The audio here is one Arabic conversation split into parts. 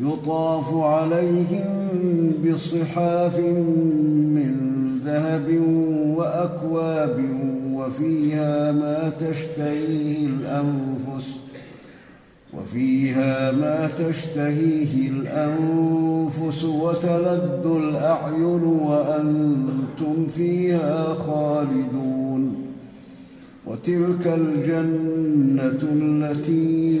يطاف عليهم بصحاف من ذهب وأكواب وفيها ما تشتهيه الأنفس وفيها ما تشتهيه الأنفس وتلد الأعين وأنتم فيها خالدون وتلك الجنة التي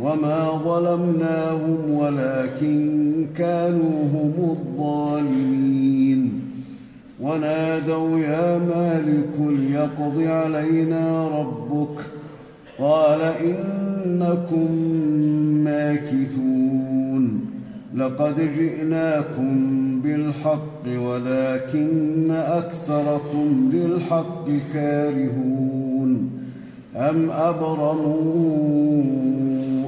وما ظلمناهم ولكن كانوا هم الظالمين ونادوا يا مالك ليقض علينا ربك قال انكم ماكثون لقد جئناكم بالحق ولكن اكثركم للحق كارهون ام ابرموا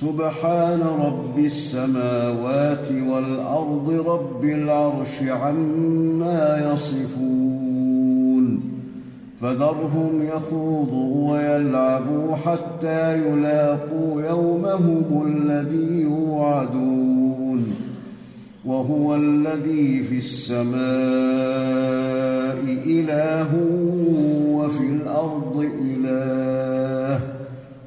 سبحان رب السماوات والأرض رب العرش عما يصفون. فذرهم يخوضوا ويلعبوا حتى يلاقوا يومهم الذي يوعدون. وهو الذي في السماء إله وفي الأرض إله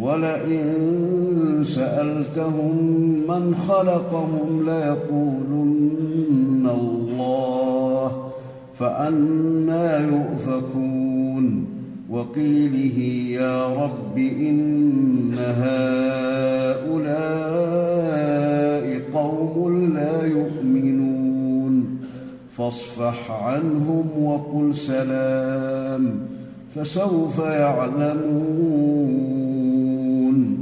ولئن سألتهم من خلقهم ليقولن الله فأنا يؤفكون وقيله يا رب إن هؤلاء قوم لا يؤمنون فاصفح عنهم وقل سلام فسوف يعلمون un